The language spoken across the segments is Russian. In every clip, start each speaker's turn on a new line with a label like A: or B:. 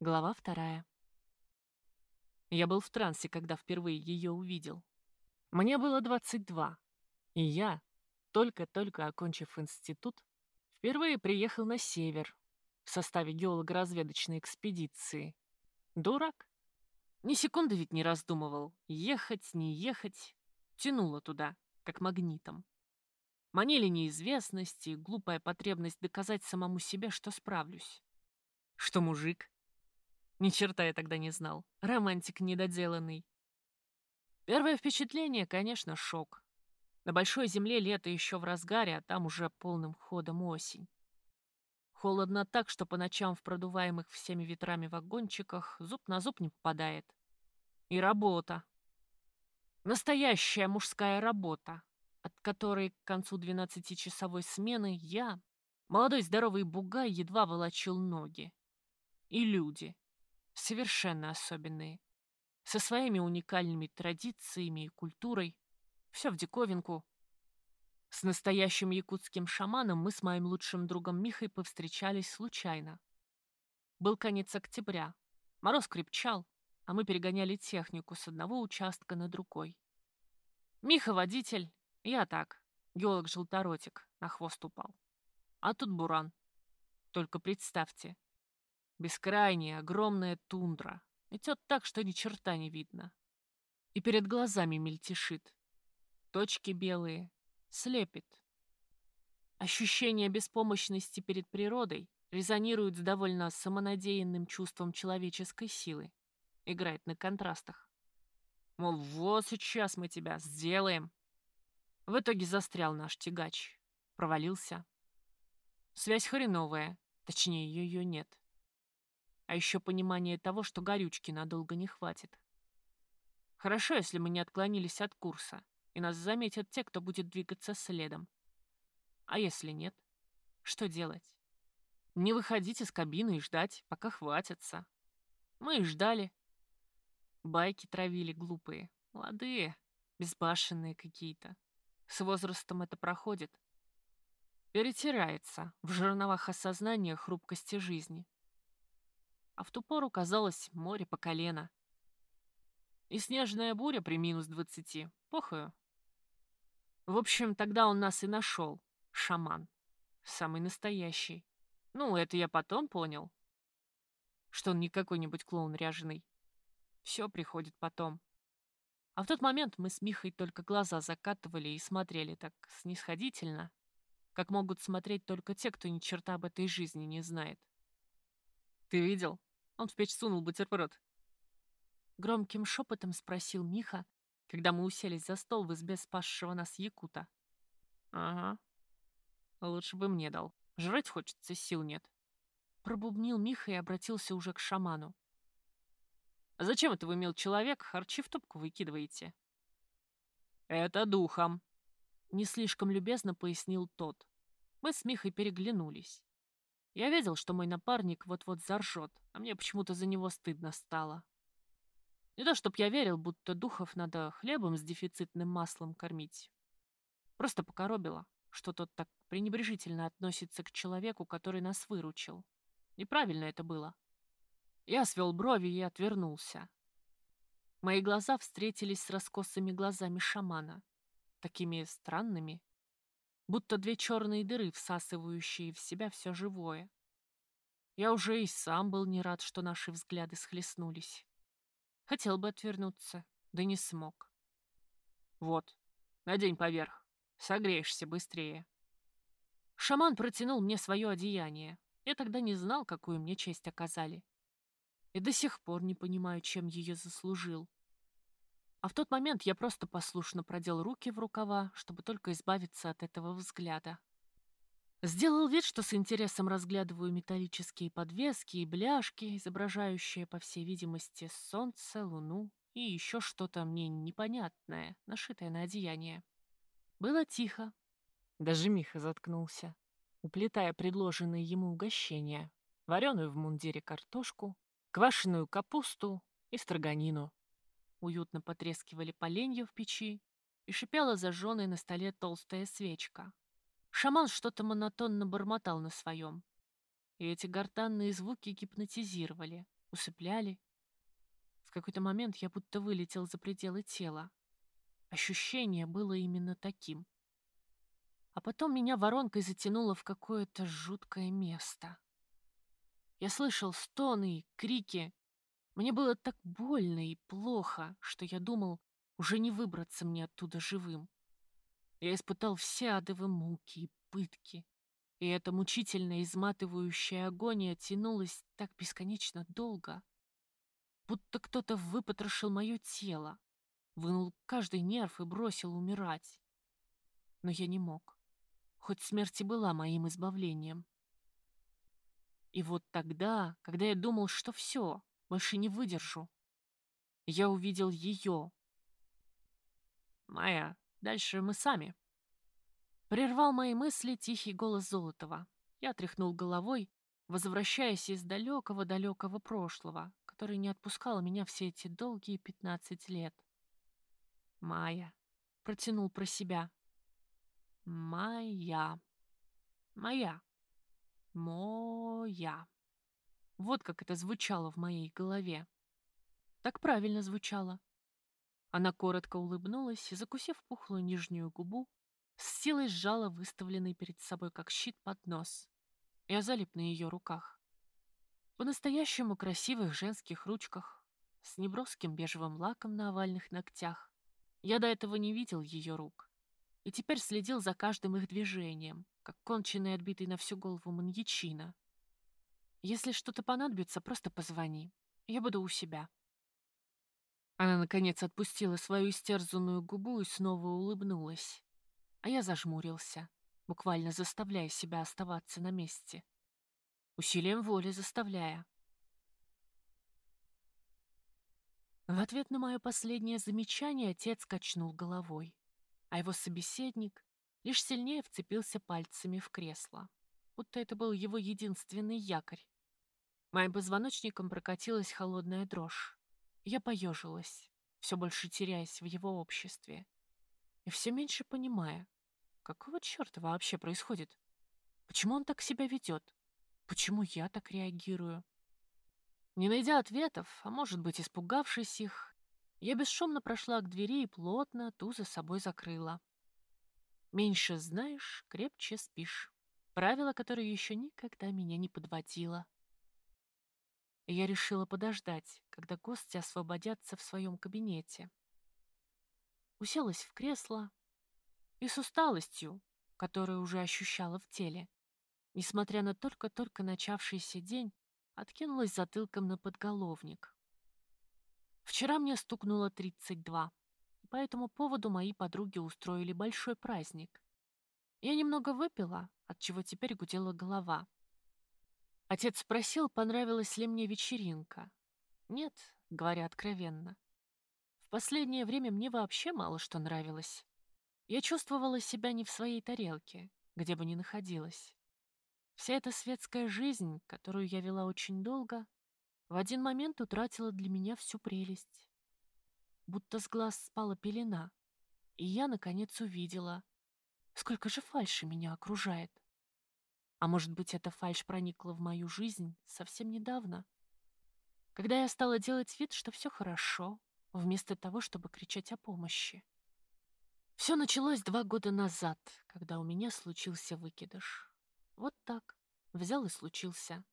A: Глава вторая. Я был в трансе, когда впервые ее увидел. Мне было 22, и я, только-только окончив институт, впервые приехал на север в составе геолого-разведочной экспедиции. Дурак? Ни секунды ведь не раздумывал, ехать, не ехать. Тянуло туда, как магнитом. Манили неизвестности, глупая потребность доказать самому себе, что справлюсь. Что мужик? Ни черта я тогда не знал. Романтик недоделанный. Первое впечатление, конечно, шок. На большой земле лето еще в разгаре, а там уже полным ходом осень. Холодно так, что по ночам в продуваемых всеми ветрами вагончиках зуб на зуб не попадает. И работа. Настоящая мужская работа, от которой к концу двенадцатичасовой смены я, молодой здоровый бугай, едва волочил ноги. И люди совершенно особенные, со своими уникальными традициями и культурой, все в диковинку. С настоящим якутским шаманом мы с моим лучшим другом Михой повстречались случайно. Был конец октября, мороз крепчал, а мы перегоняли технику с одного участка на другой. Миха водитель, я так, геолог-желторотик, на хвост упал. А тут буран. Только представьте, Бескрайняя, огромная тундра. Метет так, что ни черта не видно. И перед глазами мельтешит. Точки белые. Слепит. Ощущение беспомощности перед природой резонирует с довольно самонадеянным чувством человеческой силы. Играет на контрастах. Мол, вот сейчас мы тебя сделаем. В итоге застрял наш тягач. Провалился. Связь хреновая. Точнее, ее нет. А еще понимание того, что горючки надолго не хватит. Хорошо, если мы не отклонились от курса, и нас заметят те, кто будет двигаться следом. А если нет? Что делать? Не выходить из кабины и ждать, пока хватятся. Мы и ждали. Байки травили глупые, молодые, безбашенные какие-то. С возрастом это проходит. Перетирается в жерновах осознания хрупкости жизни а в ту пору казалось море по колено. И снежная буря при минус двадцати. Похую. В общем, тогда он нас и нашел. Шаман. Самый настоящий. Ну, это я потом понял. Что он не какой-нибудь клоун ряженый. Все приходит потом. А в тот момент мы с Михой только глаза закатывали и смотрели так снисходительно, как могут смотреть только те, кто ни черта об этой жизни не знает. «Ты видел?» Он в печь сунул бутерброд. Громким шепотом спросил Миха, когда мы уселись за стол в избе спасшего нас якута. «Ага. Лучше бы мне дал. Жрать хочется, сил нет». Пробубнил Миха и обратился уже к шаману. «А зачем это вы, мил человек, харчи в топку выкидываете?» «Это духом», — не слишком любезно пояснил тот. Мы с Михой переглянулись. Я видел, что мой напарник вот-вот заржет, а мне почему-то за него стыдно стало. Не то, чтоб я верил, будто духов надо хлебом с дефицитным маслом кормить. Просто покоробило, что тот так пренебрежительно относится к человеку, который нас выручил. Неправильно это было. Я свел брови и отвернулся. Мои глаза встретились с раскосыми глазами шамана, такими странными, будто две черные дыры, всасывающие в себя все живое. Я уже и сам был не рад, что наши взгляды схлестнулись. Хотел бы отвернуться, да не смог. Вот, надень поверх, согреешься быстрее. Шаман протянул мне свое одеяние. Я тогда не знал, какую мне честь оказали. И до сих пор не понимаю, чем ее заслужил. А в тот момент я просто послушно продел руки в рукава, чтобы только избавиться от этого взгляда. Сделал вид, что с интересом разглядываю металлические подвески и бляшки, изображающие, по всей видимости, солнце, луну и еще что-то мне непонятное, нашитое на одеяние. Было тихо. Даже Миха заткнулся, уплетая предложенные ему угощения. Вареную в мундире картошку, квашеную капусту и строганину. Уютно потрескивали поленья в печи, и шипела зажженная на столе толстая свечка. Шаман что-то монотонно бормотал на своем. И эти гортанные звуки гипнотизировали, усыпляли. В какой-то момент я будто вылетел за пределы тела. Ощущение было именно таким. А потом меня воронкой затянуло в какое-то жуткое место. Я слышал стоны крики. Мне было так больно и плохо, что я думал, уже не выбраться мне оттуда живым. Я испытал все адовые муки и пытки, и эта мучительная, изматывающая агония тянулась так бесконечно долго, будто кто-то выпотрошил мое тело, вынул каждый нерв и бросил умирать. Но я не мог, хоть смерть и была моим избавлением. И вот тогда, когда я думал, что все, больше не выдержу, я увидел ее. «Майя, дальше мы сами», Прервал мои мысли тихий голос Золотова. Я тряхнул головой, возвращаясь из далекого-далекого прошлого, который не отпускал меня все эти долгие пятнадцать лет. «Майя», — протянул про себя. «Моя. Моя. Моя». Вот как это звучало в моей голове. Так правильно звучало. Она коротко улыбнулась и, закусив пухлую нижнюю губу, с силой сжала выставленный перед собой как щит под нос. Я залип на ее руках. По-настоящему красивых женских ручках, с неброским бежевым лаком на овальных ногтях. Я до этого не видел ее рук. И теперь следил за каждым их движением, как конченый отбитый на всю голову маньячина. Если что-то понадобится, просто позвони. Я буду у себя. Она, наконец, отпустила свою истерзанную губу и снова улыбнулась а я зажмурился, буквально заставляя себя оставаться на месте. Усилием воли заставляя. В ответ на мое последнее замечание отец качнул головой, а его собеседник лишь сильнее вцепился пальцами в кресло, будто это был его единственный якорь. Моим позвоночником прокатилась холодная дрожь. Я поежилась, все больше теряясь в его обществе и все меньше понимая, какого черта вообще происходит? Почему он так себя ведет? Почему я так реагирую? Не найдя ответов, а может быть, испугавшись их, я бесшумно прошла к двери и плотно ту за собой закрыла. Меньше знаешь, крепче спишь. Правило, которое еще никогда меня не подводило. Я решила подождать, когда гости освободятся в своем кабинете уселась в кресло и с усталостью, которую уже ощущала в теле, несмотря на только-только начавшийся день, откинулась затылком на подголовник. Вчера мне стукнуло 32, и по этому поводу мои подруги устроили большой праздник. Я немного выпила, от чего теперь гудела голова. Отец спросил, понравилась ли мне вечеринка. Нет, говоря откровенно. В последнее время мне вообще мало что нравилось. Я чувствовала себя не в своей тарелке, где бы ни находилась. Вся эта светская жизнь, которую я вела очень долго, в один момент утратила для меня всю прелесть. Будто с глаз спала пелена, и я, наконец, увидела, сколько же фальши меня окружает. А может быть, эта фальшь проникла в мою жизнь совсем недавно, когда я стала делать вид, что все хорошо, вместо того, чтобы кричать о помощи. Все началось два года назад, когда у меня случился выкидыш. Вот так. Взял и случился.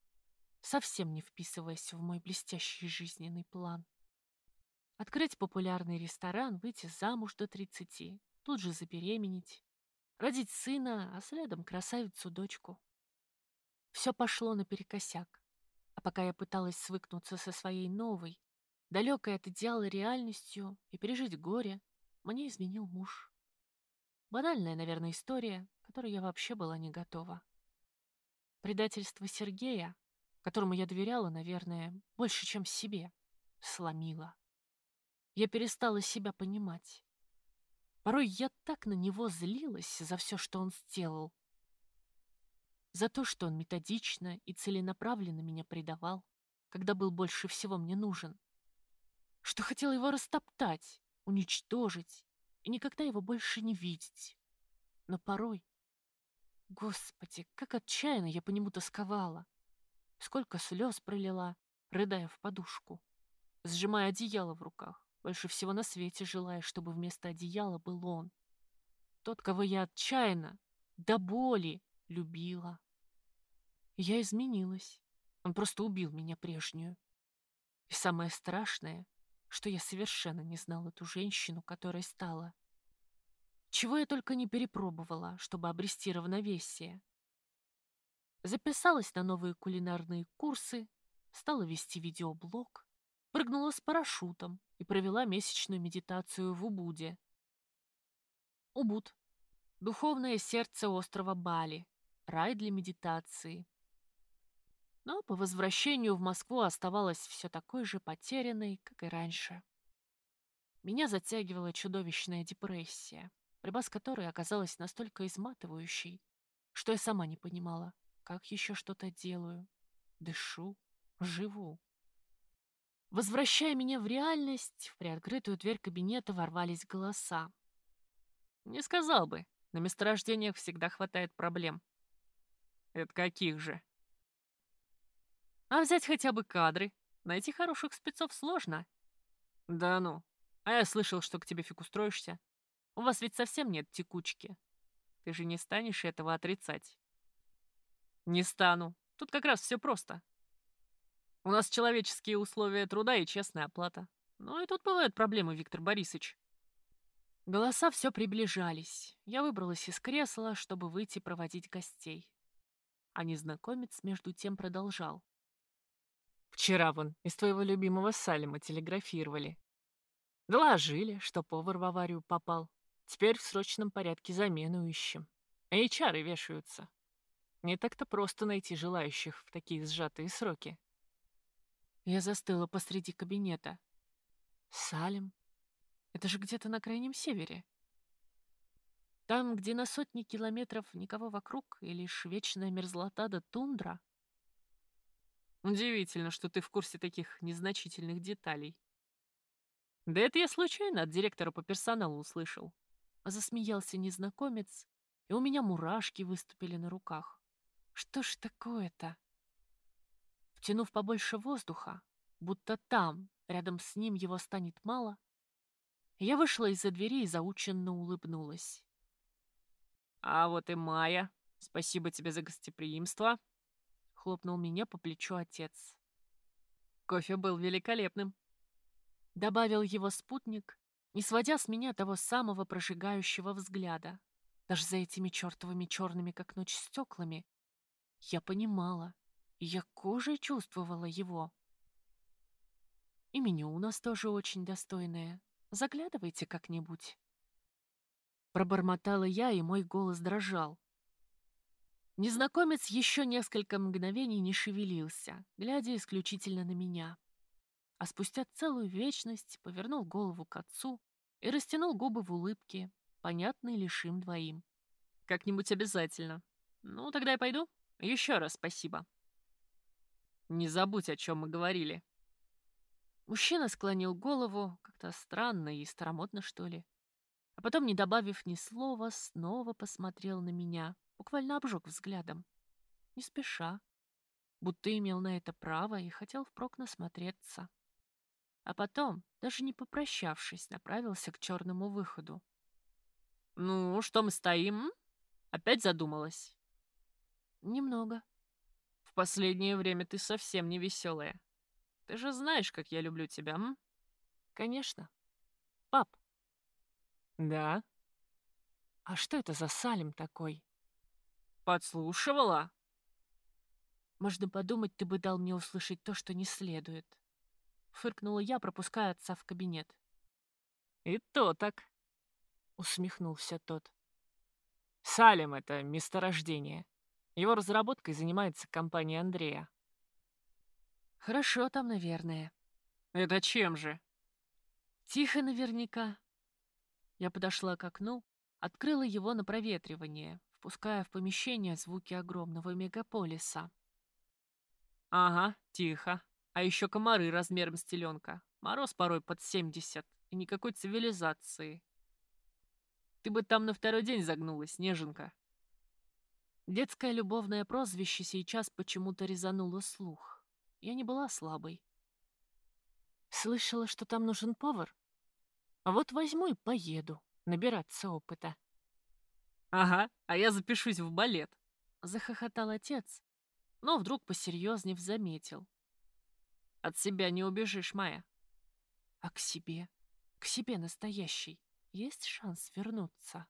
A: Совсем не вписываясь в мой блестящий жизненный план. Открыть популярный ресторан, выйти замуж до 30, тут же забеременеть, родить сына, а следом красавицу-дочку. Все пошло наперекосяк. А пока я пыталась свыкнуться со своей новой, далекой от идеала реальностью и пережить горе, мне изменил муж. Банальная, наверное, история, которой я вообще была не готова. Предательство Сергея, которому я доверяла, наверное, больше, чем себе, сломило. Я перестала себя понимать. Порой я так на него злилась за все, что он сделал. За то, что он методично и целенаправленно меня предавал, когда был больше всего мне нужен что хотела его растоптать, уничтожить и никогда его больше не видеть. Но порой... Господи, как отчаянно я по нему тосковала. Сколько слез пролила, рыдая в подушку, сжимая одеяло в руках, больше всего на свете желая, чтобы вместо одеяла был он. Тот, кого я отчаянно, до боли любила. Я изменилась. Он просто убил меня прежнюю. И самое страшное, что я совершенно не знала ту женщину, которой стала. Чего я только не перепробовала, чтобы обрести равновесие. Записалась на новые кулинарные курсы, стала вести видеоблог, прыгнула с парашютом и провела месячную медитацию в Убуде. Убуд — духовное сердце острова Бали, рай для медитации. Но по возвращению в Москву оставалась все такой же потерянной, как и раньше. Меня затягивала чудовищная депрессия, борьба с которой оказалась настолько изматывающей, что я сама не понимала, как еще что-то делаю, дышу, живу. Возвращая меня в реальность, в приоткрытую дверь кабинета ворвались голоса. Не сказал бы, на месторождениях всегда хватает проблем. Это каких же? А взять хотя бы кадры. Найти хороших спецов сложно. Да ну. А я слышал, что к тебе фиг устроишься. У вас ведь совсем нет текучки. Ты же не станешь этого отрицать. Не стану. Тут как раз все просто. У нас человеческие условия труда и честная оплата. Ну и тут бывают проблемы, Виктор Борисович. Голоса все приближались. Я выбралась из кресла, чтобы выйти проводить гостей. А незнакомец между тем продолжал. Вчера вон из твоего любимого Салима телеграфировали. Доложили, что повар в аварию попал. Теперь в срочном порядке замену ищем. А HR вешаются. Не так-то просто найти желающих в такие сжатые сроки. Я застыла посреди кабинета. Салим? Это же где-то на крайнем севере. Там, где на сотни километров никого вокруг, и лишь вечная мерзлота да тундра — Удивительно, что ты в курсе таких незначительных деталей. Да это я случайно от директора по персоналу услышал. Засмеялся незнакомец, и у меня мурашки выступили на руках. Что ж такое-то? Втянув побольше воздуха, будто там, рядом с ним его станет мало, я вышла из-за двери и заученно улыбнулась. «А вот и Майя. Спасибо тебе за гостеприимство», хлопнул меня по плечу отец. Кофе был великолепным. Добавил его спутник, не сводя с меня того самого прожигающего взгляда. Даже за этими чертовыми черными, как ночь, стеклами. Я понимала, я кожей чувствовала его. И меню у нас тоже очень достойное. Заглядывайте как-нибудь. Пробормотала я, и мой голос дрожал. Незнакомец еще несколько мгновений не шевелился, глядя исключительно на меня. А спустя целую вечность повернул голову к отцу и растянул губы в улыбке, понятной лишь им двоим. «Как-нибудь обязательно. Ну, тогда я пойду. Еще раз спасибо». «Не забудь, о чем мы говорили». Мужчина склонил голову, как-то странно и старомодно, что ли. А потом, не добавив ни слова, снова посмотрел на меня буквально обжег взглядом. Не спеша, будто имел на это право и хотел впрок насмотреться. А потом, даже не попрощавшись, направился к черному выходу. «Ну, что мы стоим? Опять задумалась?» «Немного». «В последнее время ты совсем не веселая. Ты же знаешь, как я люблю тебя, м?» «Конечно. Пап». «Да?» «А что это за Салим такой?» Подслушивала? Можно подумать, ты бы дал мне услышать то, что не следует. Фыркнула я, пропуская отца в кабинет. И то так. Усмехнулся тот. Салем — это месторождение. Его разработкой занимается компания Андрея. Хорошо там, наверное. Это чем же? Тихо наверняка. Я подошла к окну, открыла его на проветривание, впуская в помещение звуки огромного мегаполиса. «Ага, тихо. А еще комары размером с теленка. Мороз порой под 70, и никакой цивилизации. Ты бы там на второй день загнулась, неженка». Детское любовное прозвище сейчас почему-то резануло слух. я не была слабой. Слышала, что там нужен повар? А вот возьму и поеду набираться опыта. «Ага, а я запишусь в балет», — захохотал отец, но вдруг посерьезнее заметил. «От себя не убежишь, Майя». «А к себе, к себе настоящей, есть шанс вернуться?»